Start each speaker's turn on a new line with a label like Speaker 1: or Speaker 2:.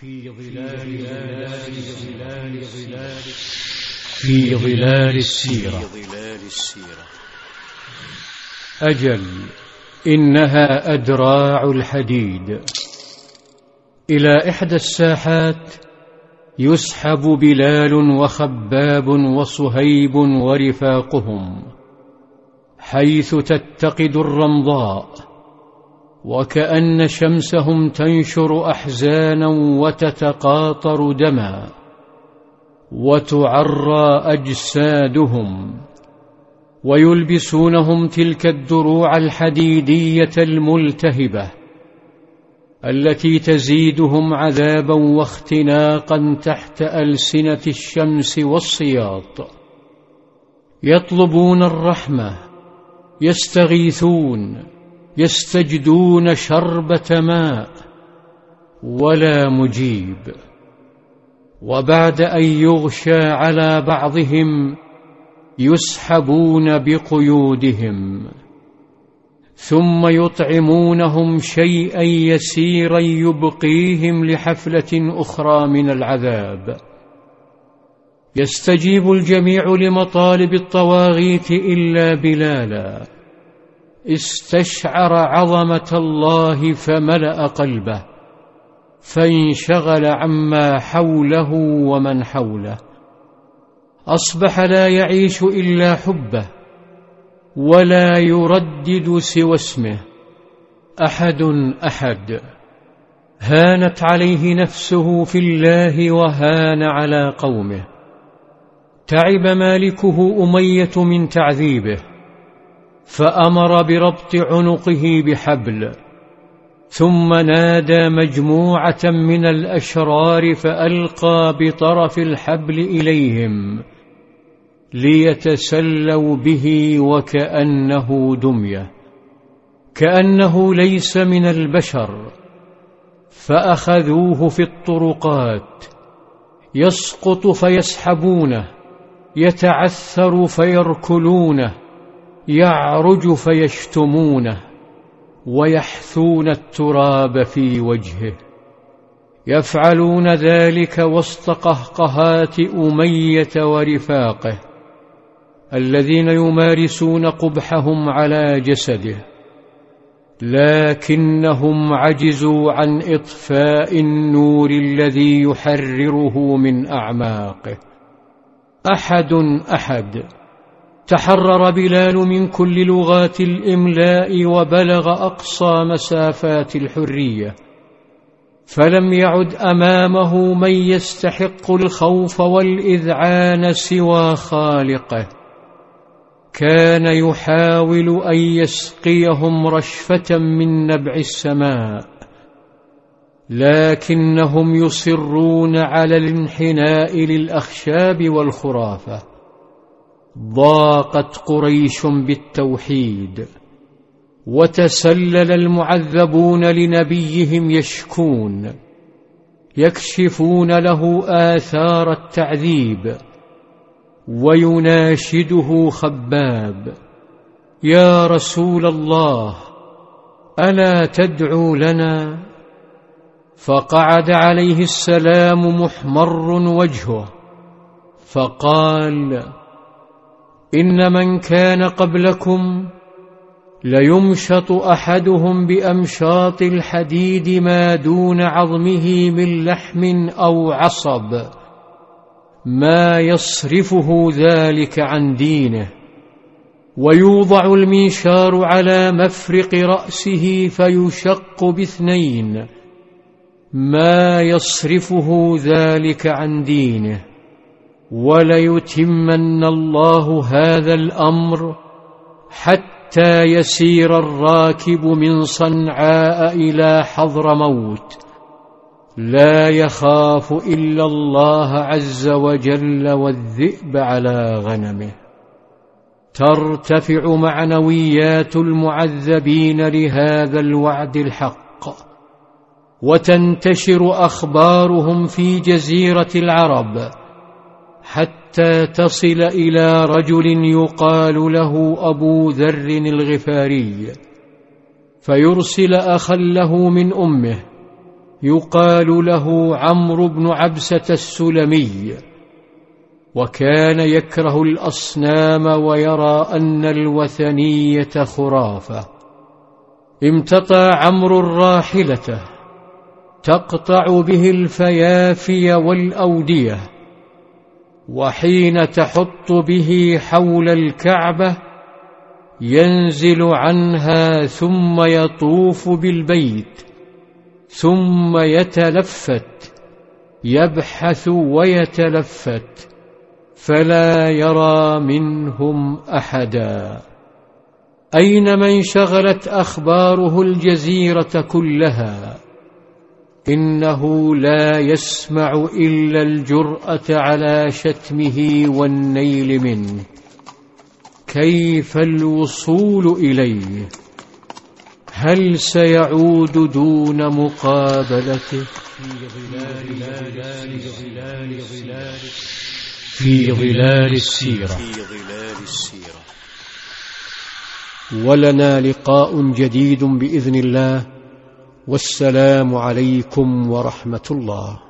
Speaker 1: في ظلال ظلال ظلال في ظلال السيرة. أجل إنها أدراع الحديد. إلى إحدى الساحات يسحب بلال وخباب وصهيب ورفاقهم حيث تتقد الرمضاء. وكأن شمسهم تنشر أحزانا وتتقاطر دما وتعرى أجسادهم ويلبسونهم تلك الدروع الحديدية الملتهبة التي تزيدهم عذابا واختناقا تحت ألسنة الشمس والصياط يطلبون الرحمة يستغيثون يستجدون شربة ماء ولا مجيب. وبعد أن يغشى على بعضهم يسحبون بقيودهم ثم يطعمونهم شيئا يسيرا يبقيهم لحفلة أخرى من العذاب. يستجيب الجميع لمطالب الطواغيت إلا بلالا. استشعر عظمة الله فملأ قلبه فانشغل عما حوله ومن حوله. أصبح لا يعيش إلا حبه ولا يردد سوى اسمه أحد أحد. هانت عليه نفسه في الله وهان على قومه. تعب مالكه أمية من تعذيبه. فأمر بربط عنقه بحبل ثم نادى مجموعة من الأشرار فألقى بطرف الحبل إليهم ليتسلوا به وكأنه دمية كأنه ليس من البشر فأخذوه في الطرقات يسقط فيسحبونه يتعثر فيركلونه يعرج فيشتمونه ويحثون التراب في وجهه. يفعلون ذلك وسط قهقهات أمية ورفاقه الذين يمارسون قبحهم على جسده لكنهم عجزوا عن إطفاء النور الذي يحرره من أعماقه. أحد أحد. تحرر بلال من كل لغات الإملاء وبلغ أقصى مسافات الحرية. فلم يعد أمامه من يستحق الخوف والإذعان سوى خالقه. كان يحاول أن يسقيهم رشفة من نبع السماء لكنهم يصرون على الانحناء للأخشاب والخرافة. ضاقت قريش بالتوحيد وتسلل المعذبون لنبيهم يشكون يكشفون له آثار التعذيب ويناشده خباب يا رسول الله ألا تدعو لنا؟ فقعد عليه السلام محمر وجهه فقال إن من كان قبلكم ليمشط أحدهم بأمشاط الحديد ما دون عظمه من لحم أو عصب ما يصرفه ذلك عن دينه ويوضع المنشار على مفرق رأسه فيشق باثنين ما يصرفه ذلك عن دينه. وليتمن الله هذا الأمر حتى يسير الراكب من صنعاء إلى حضر موت. لا يخاف إلا الله عز وجل والذئب على غنمه. ترتفع معنويات المعذبين لهذا الوعد الحق. وتنتشر أخبارهم في جزيرة العرب. حتى تصل إلى رجل يقال له أبو ذر الغفاري فيرسل أخا له من أمه يقال له عمرو بن عبسة السلمي. وكان يكره الأصنام ويرى أن الوثنية خرافة. امتطى عمرو الراحلة تقطع به الفيافي والأودية. وحين تحط به حول الكعبة ينزل عنها ثم يطوف بالبيت ثم يتلفت يبحث ويتلفت فلا يرى منهم أحدا. أين من شغلت أخباره الجزيرة كلها؟ إنه لا يسمع إلا الجرأة على شتمه والنيل منه. كيف الوصول إليه؟ هل سيعود دون مقابلته؟ في ظلال, السيرة. ولنا لقاء جديد بإذن الله. والسلام عليكم ورحمة الله.